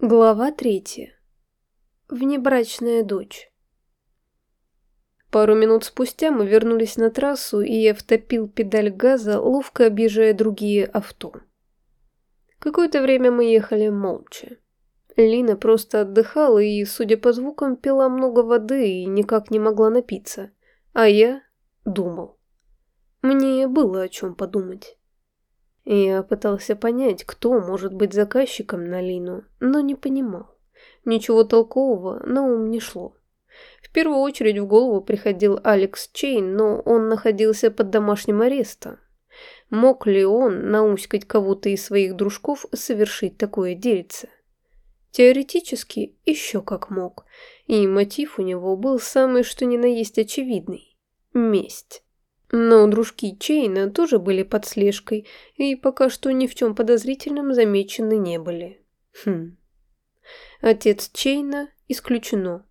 Глава третья. Внебрачная дочь. Пару минут спустя мы вернулись на трассу, и я втопил педаль газа, ловко объезжая другие авто. Какое-то время мы ехали молча. Лина просто отдыхала и, судя по звукам, пила много воды и никак не могла напиться. А я думал. Мне было о чем подумать. Я пытался понять, кто может быть заказчиком на Лину, но не понимал. Ничего толкового на ум не шло. В первую очередь в голову приходил Алекс Чейн, но он находился под домашним арестом. Мог ли он науськать кого-то из своих дружков совершить такое дельце? Теоретически еще как мог, и мотив у него был самый что ни на есть очевидный – месть. Но дружки Чейна тоже были под слежкой и пока что ни в чем подозрительном замечены не были. Хм. Отец Чейна исключено.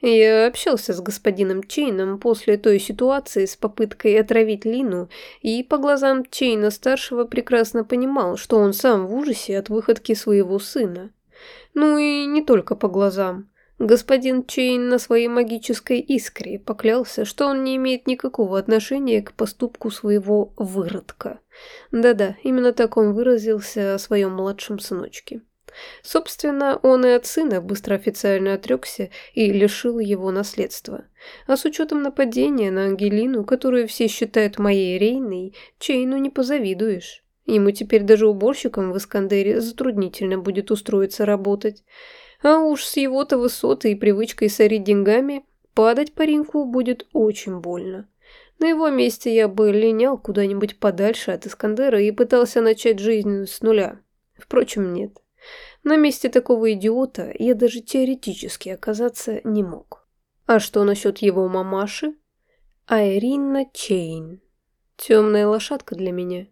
Я общался с господином Чейном после той ситуации с попыткой отравить Лину, и по глазам Чейна-старшего прекрасно понимал, что он сам в ужасе от выходки своего сына. Ну и не только по глазам. Господин Чейн на своей магической искре поклялся, что он не имеет никакого отношения к поступку своего выродка. Да-да, именно так он выразился о своем младшем сыночке. Собственно, он и от сына быстро официально отрекся и лишил его наследства. А с учетом нападения на Ангелину, которую все считают моей Рейной, Чейну не позавидуешь. Ему теперь даже уборщиком в Искандере затруднительно будет устроиться работать. А уж с его-то высотой и привычкой сорить деньгами падать по ринку будет очень больно. На его месте я бы линял куда-нибудь подальше от Искандера и пытался начать жизнь с нуля. Впрочем, нет. На месте такого идиота я даже теоретически оказаться не мог. А что насчет его мамаши? Айрина Чейн. Темная лошадка для меня.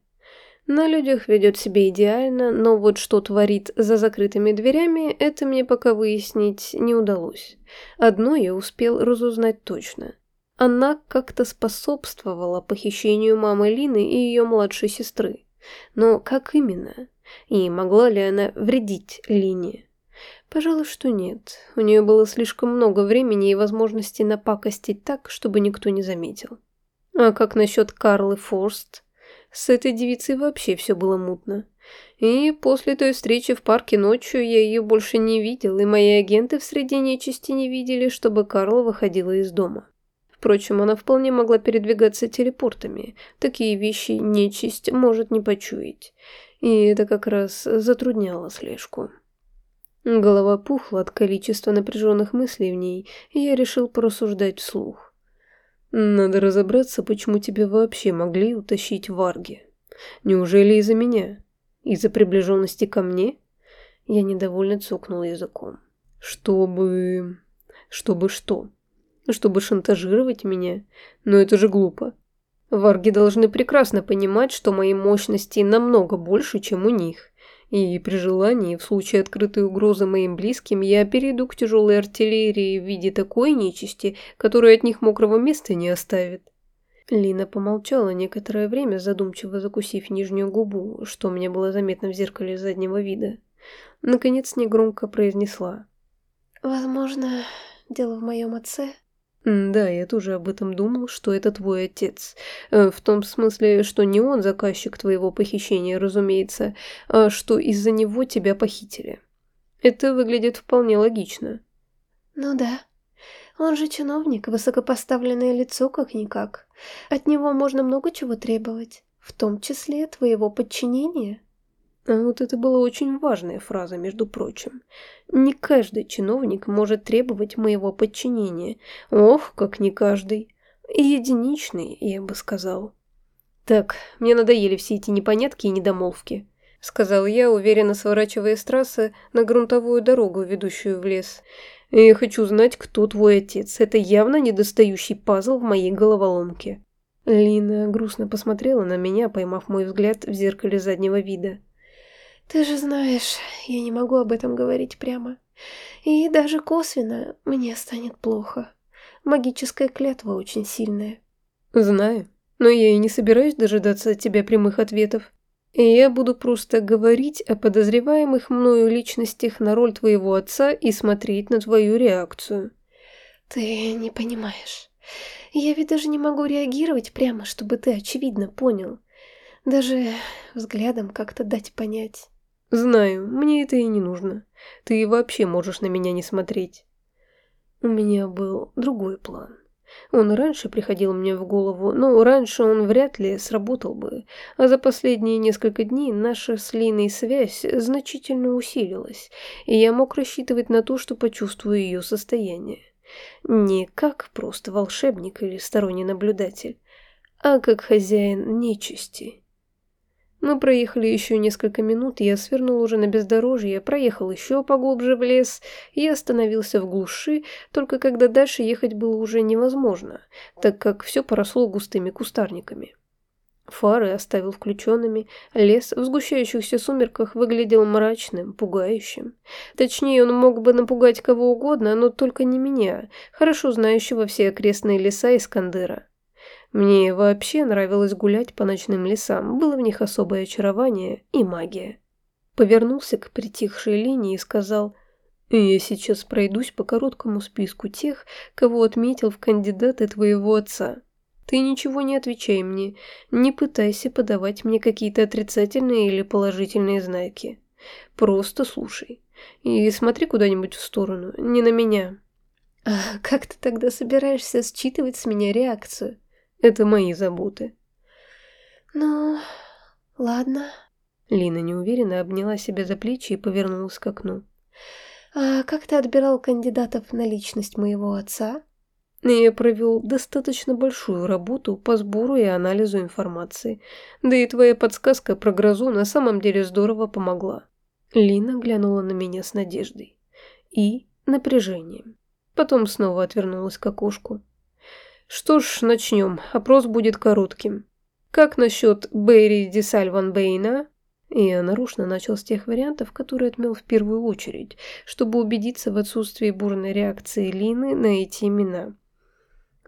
На людях ведет себя идеально, но вот что творит за закрытыми дверями, это мне пока выяснить не удалось. Одно я успел разузнать точно. Она как-то способствовала похищению мамы Лины и ее младшей сестры. Но как именно? И могла ли она вредить Лине? Пожалуй, что нет. У нее было слишком много времени и возможности напакостить так, чтобы никто не заметил. А как насчет Карлы Форст? С этой девицей вообще все было мутно. И после той встречи в парке ночью я ее больше не видел, и мои агенты в среде нечисти не видели, чтобы Карла выходила из дома. Впрочем, она вполне могла передвигаться телепортами. Такие вещи нечисть может не почуять. И это как раз затрудняло слежку. Голова пухла от количества напряженных мыслей в ней, и я решил порассуждать вслух. Надо разобраться, почему тебя вообще могли утащить в Арге. Неужели из-за меня? Из-за приближенности ко мне? Я недовольно цокнул языком. Чтобы... Чтобы что? Чтобы шантажировать меня? Но это же глупо. Варги должны прекрасно понимать, что мои мощности намного больше, чем у них. И при желании, в случае открытой угрозы моим близким, я перейду к тяжелой артиллерии в виде такой нечисти, которая от них мокрого места не оставит. Лина помолчала некоторое время, задумчиво закусив нижнюю губу, что мне было заметно в зеркале заднего вида. Наконец негромко произнесла. «Возможно, дело в моем отце?» Да, я тоже об этом думал, что это твой отец. Э, в том смысле, что не он заказчик твоего похищения, разумеется, а что из-за него тебя похитили. Это выглядит вполне логично. Ну да. Он же чиновник, высокопоставленное лицо как-никак. От него можно много чего требовать, в том числе твоего подчинения. А вот это была очень важная фраза, между прочим. Не каждый чиновник может требовать моего подчинения. Ох, как не каждый. Единичный, я бы сказал. Так, мне надоели все эти непонятки и недомолвки. Сказал я, уверенно сворачивая с трассы на грунтовую дорогу, ведущую в лес. Я хочу знать, кто твой отец. Это явно недостающий пазл в моей головоломке. Лина грустно посмотрела на меня, поймав мой взгляд в зеркале заднего вида. Ты же знаешь, я не могу об этом говорить прямо. И даже косвенно мне станет плохо. Магическая клятва очень сильная. Знаю, но я и не собираюсь дожидаться от тебя прямых ответов. И я буду просто говорить о подозреваемых мною личностях на роль твоего отца и смотреть на твою реакцию. Ты не понимаешь. Я ведь даже не могу реагировать прямо, чтобы ты очевидно понял. Даже взглядом как-то дать понять. Знаю, мне это и не нужно. Ты вообще можешь на меня не смотреть. У меня был другой план. Он раньше приходил мне в голову, но раньше он вряд ли сработал бы, а за последние несколько дней наша с Линой связь значительно усилилась, и я мог рассчитывать на то, что почувствую ее состояние. Не как просто волшебник или сторонний наблюдатель, а как хозяин нечисти. Мы проехали еще несколько минут, я свернул уже на бездорожье, проехал еще поглубже в лес и остановился в глуши, только когда дальше ехать было уже невозможно, так как все поросло густыми кустарниками. Фары оставил включенными, лес в сгущающихся сумерках выглядел мрачным, пугающим. Точнее, он мог бы напугать кого угодно, но только не меня, хорошо знающего все окрестные леса Искандера. Мне вообще нравилось гулять по ночным лесам, было в них особое очарование и магия. Повернулся к притихшей линии и сказал, «Я сейчас пройдусь по короткому списку тех, кого отметил в кандидаты твоего отца. Ты ничего не отвечай мне, не пытайся подавать мне какие-то отрицательные или положительные знаки. Просто слушай. И смотри куда-нибудь в сторону, не на меня». «А как ты тогда собираешься считывать с меня реакцию?» Это мои заботы. Ну, ладно. Лина неуверенно обняла себя за плечи и повернулась к окну. А как ты отбирал кандидатов на личность моего отца? Я провел достаточно большую работу по сбору и анализу информации. Да и твоя подсказка про грозу на самом деле здорово помогла. Лина глянула на меня с надеждой. И напряжением. Потом снова отвернулась к окошку. Что ж, начнем. Опрос будет коротким. Как насчет Бэйри Десальван Бэйна? И я нарочно начал с тех вариантов, которые отмел в первую очередь, чтобы убедиться в отсутствии бурной реакции Лины на эти имена.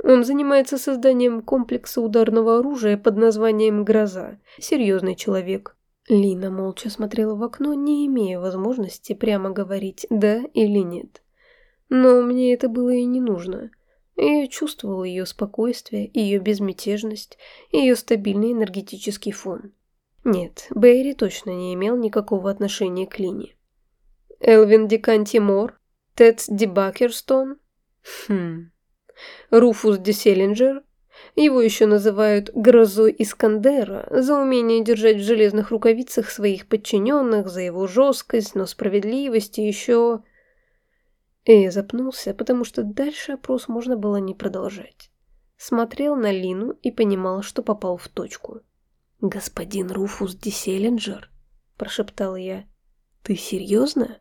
Он занимается созданием комплекса ударного оружия под названием «Гроза». Серьезный человек. Лина молча смотрела в окно, не имея возможности прямо говорить «да» или «нет». Но мне это было и не нужно. Я чувствовал ее спокойствие, ее безмятежность, ее стабильный энергетический фон. Нет, Бэйри точно не имел никакого отношения к Лине. Элвин Диканти Мор? Тед Дебакерстон? Хм. Руфус Деселлинджер? Его еще называют «грозой Искандера» за умение держать в железных рукавицах своих подчиненных, за его жесткость, но справедливость и еще... И запнулся, потому что дальше опрос можно было не продолжать. Смотрел на Лину и понимал, что попал в точку. «Господин Руфус Диселлинджер?» – прошептал я. «Ты серьезно?»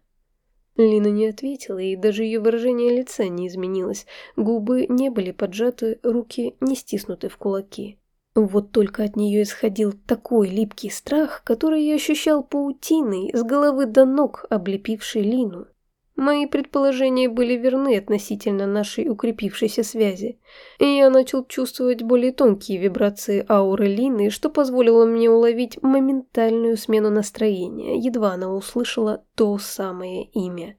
Лина не ответила, и даже ее выражение лица не изменилось. Губы не были поджаты, руки не стиснуты в кулаки. Вот только от нее исходил такой липкий страх, который я ощущал паутиной с головы до ног, облепившей Лину. Мои предположения были верны относительно нашей укрепившейся связи, и я начал чувствовать более тонкие вибрации ауры Лины, что позволило мне уловить моментальную смену настроения, едва она услышала то самое имя.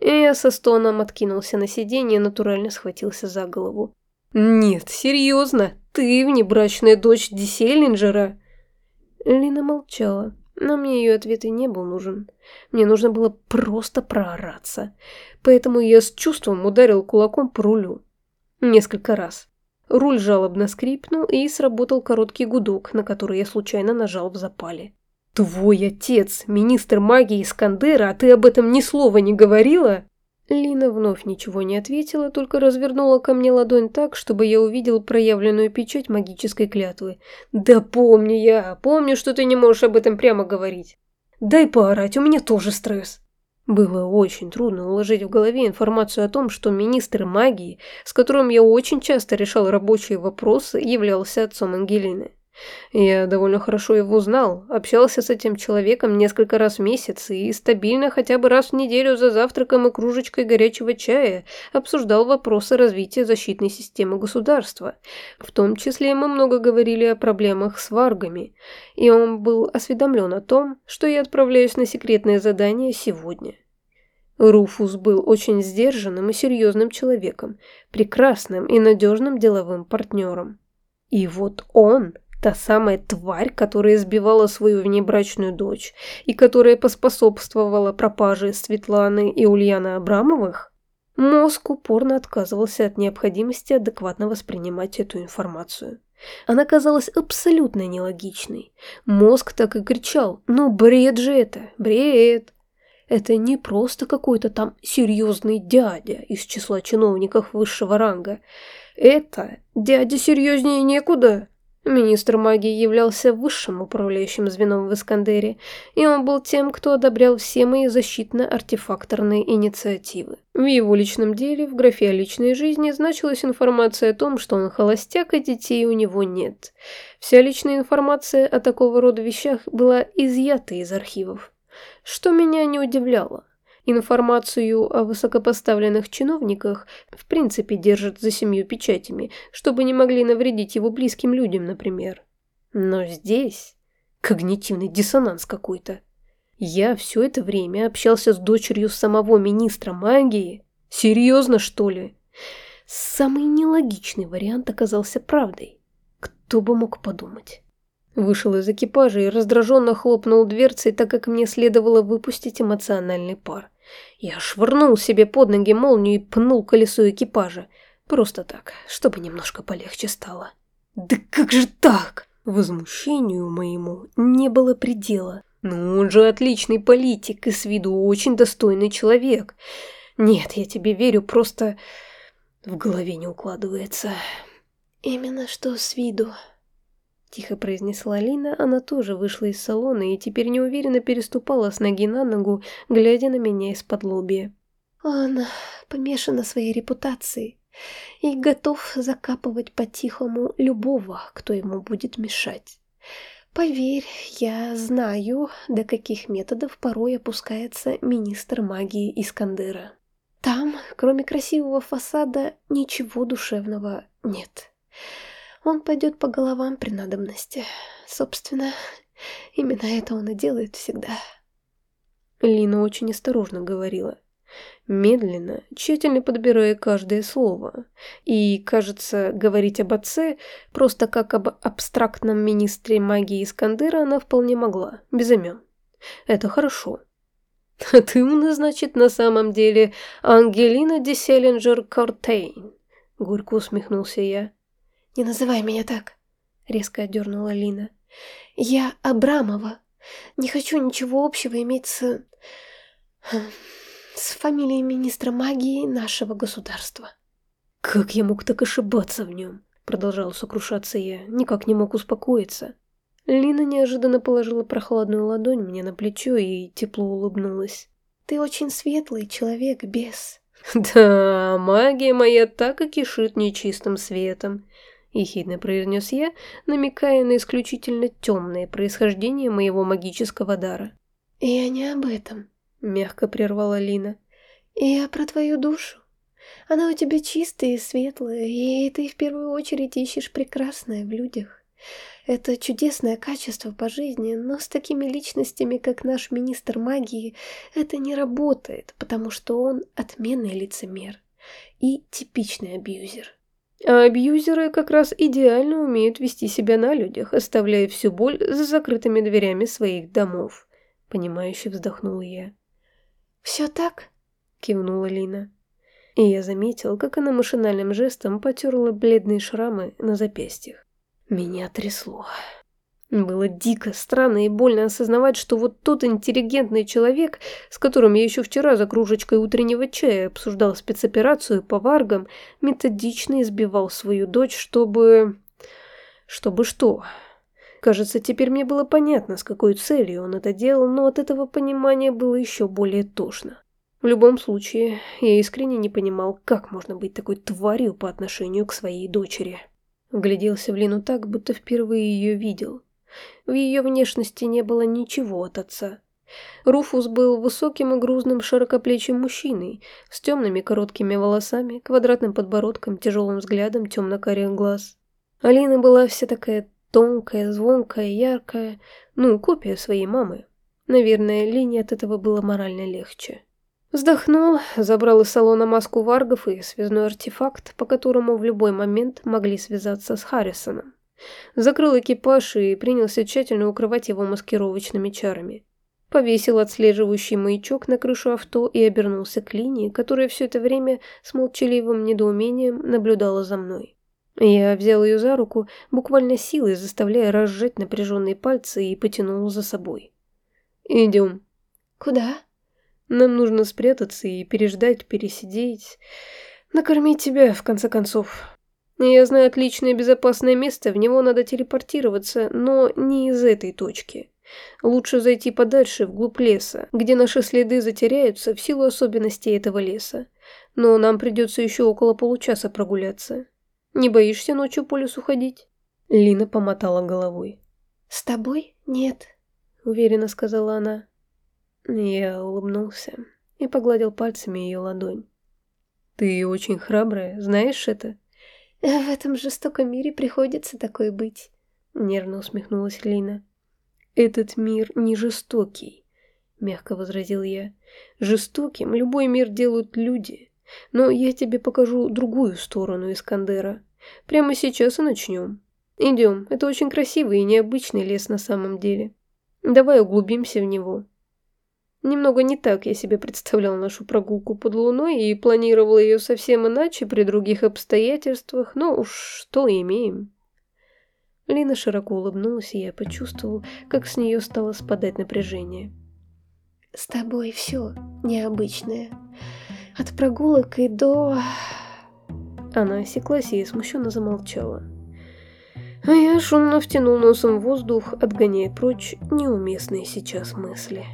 И я со стоном откинулся на сиденье и натурально схватился за голову. «Нет, серьезно, ты внебрачная дочь Диселлинджера?» Лина молчала, но мне ее ответ и не был нужен. Мне нужно было просто проораться. Поэтому я с чувством ударил кулаком по рулю. Несколько раз. Руль жалобно скрипнул и сработал короткий гудок, на который я случайно нажал в запале. «Твой отец, министр магии Искандера, а ты об этом ни слова не говорила?» Лина вновь ничего не ответила, только развернула ко мне ладонь так, чтобы я увидел проявленную печать магической клятвы. «Да помню я, помню, что ты не можешь об этом прямо говорить. Дай поорать, у меня тоже стресс». Было очень трудно уложить в голове информацию о том, что министр магии, с которым я очень часто решал рабочие вопросы, являлся отцом Ангелины. Я довольно хорошо его знал, общался с этим человеком несколько раз в месяц и стабильно хотя бы раз в неделю за завтраком и кружечкой горячего чая обсуждал вопросы развития защитной системы государства. В том числе мы много говорили о проблемах с варгами, и он был осведомлен о том, что я отправляюсь на секретное задание сегодня. Руфус был очень сдержанным и серьезным человеком, прекрасным и надежным деловым партнером. И вот он Та самая тварь, которая избивала свою внебрачную дочь и которая поспособствовала пропаже Светланы и Ульяны Абрамовых, мозг упорно отказывался от необходимости адекватно воспринимать эту информацию. Она казалась абсолютно нелогичной. Мозг так и кричал «Ну бред же это, бред!» Это не просто какой-то там серьезный дядя из числа чиновников высшего ранга. Это дядя серьезнее некуда. Министр магии являлся высшим управляющим звеном в Искандере, и он был тем, кто одобрял все мои защитно-артефакторные инициативы. В его личном деле, в графе о личной жизни, значилась информация о том, что он холостяк, и детей у него нет. Вся личная информация о такого рода вещах была изъята из архивов. Что меня не удивляло. Информацию о высокопоставленных чиновниках в принципе держат за семью печатями, чтобы не могли навредить его близким людям, например. Но здесь когнитивный диссонанс какой-то. Я все это время общался с дочерью самого министра магии. Серьезно, что ли? Самый нелогичный вариант оказался правдой. Кто бы мог подумать? Вышел из экипажа и раздраженно хлопнул дверцей, так как мне следовало выпустить эмоциональный пар. Я швырнул себе под ноги молнию и пнул колесо экипажа. Просто так, чтобы немножко полегче стало. «Да как же так?» Возмущению моему не было предела. Ну, он же отличный политик и с виду очень достойный человек. Нет, я тебе верю, просто в голове не укладывается. Именно что с виду. Тихо произнесла Лина, она тоже вышла из салона и теперь неуверенно переступала с ноги на ногу, глядя на меня из-под лобья. Он помешан своей репутации и готов закапывать по-тихому любого, кто ему будет мешать. Поверь, я знаю, до каких методов порой опускается министр магии Искандера. Там, кроме красивого фасада, ничего душевного нет. Он пойдет по головам при надобности. Собственно, именно это он и делает всегда. Лина очень осторожно говорила. Медленно, тщательно подбирая каждое слово. И, кажется, говорить об отце просто как об абстрактном министре магии Искандера она вполне могла, без имен. Это хорошо. А ты у нас, значит, на самом деле Ангелина Деселлинджер Кортейн. Горько усмехнулся я. «Не называй меня так», — резко отдернула Лина. «Я Абрамова. Не хочу ничего общего иметь с... с фамилией министра магии нашего государства». «Как я мог так ошибаться в нем?» Продолжал сокрушаться я, никак не мог успокоиться. Лина неожиданно положила прохладную ладонь мне на плечо и тепло улыбнулась. «Ты очень светлый человек, бес». «Да, магия моя так и кишит нечистым светом. — ехидно произнес я, намекая на исключительно темное происхождение моего магического дара. «Я не об этом», — мягко прервала Лина. «Я про твою душу. Она у тебя чистая и светлая, и ты в первую очередь ищешь прекрасное в людях. Это чудесное качество по жизни, но с такими личностями, как наш министр магии, это не работает, потому что он отменный лицемер и типичный абьюзер. А абьюзеры как раз идеально умеют вести себя на людях, оставляя всю боль за закрытыми дверями своих домов. Понимающе вздохнула я. «Все так?» — кивнула Лина. И я заметил, как она машинальным жестом потерла бледные шрамы на запястьях. Меня трясло. Было дико, странно и больно осознавать, что вот тот интеллигентный человек, с которым я еще вчера за кружечкой утреннего чая обсуждал спецоперацию по варгам, методично избивал свою дочь, чтобы... Чтобы что? Кажется, теперь мне было понятно, с какой целью он это делал, но от этого понимания было еще более тошно. В любом случае, я искренне не понимал, как можно быть такой тварью по отношению к своей дочери. Вгляделся в Лину так, будто впервые ее видел. В ее внешности не было ничего от отца. Руфус был высоким и грузным широкоплечим мужчиной, с темными короткими волосами, квадратным подбородком, тяжелым взглядом темно-карих глаз. Алина была вся такая тонкая, звонкая, яркая, ну, копия своей мамы. Наверное, Лине от этого было морально легче. Вздохнул, забрал из салона маску варгов и связной артефакт, по которому в любой момент могли связаться с Харрисоном. Закрыл экипаж и принялся тщательно укрывать его маскировочными чарами. Повесил отслеживающий маячок на крышу авто и обернулся к линии, которая все это время с молчаливым недоумением наблюдала за мной. Я взял ее за руку, буквально силой заставляя разжать напряженные пальцы и потянул за собой. «Идем». «Куда?» «Нам нужно спрятаться и переждать, пересидеть, накормить тебя, в конце концов». Я знаю отличное безопасное место, в него надо телепортироваться, но не из этой точки. Лучше зайти подальше, вглубь леса, где наши следы затеряются в силу особенностей этого леса. Но нам придется еще около получаса прогуляться. Не боишься ночью по лесу ходить?» Лина помотала головой. «С тобой? Нет», — уверенно сказала она. Я улыбнулся и погладил пальцами ее ладонь. «Ты очень храбрая, знаешь это?» «В этом жестоком мире приходится такой быть», — нервно усмехнулась Лина. «Этот мир не жестокий», — мягко возразил я. «Жестоким любой мир делают люди. Но я тебе покажу другую сторону Искандера. Прямо сейчас и начнем. Идем, это очень красивый и необычный лес на самом деле. Давай углубимся в него». Немного не так я себе представлял нашу прогулку под луной и планировал ее совсем иначе при других обстоятельствах, но уж что имеем. Лина широко улыбнулась, и я почувствовал, как с нее стало спадать напряжение. «С тобой все необычное. От прогулок и до...» Она осеклась и смущенно замолчала. А я шумно втянул носом воздух, отгоняя прочь неуместные сейчас мысли.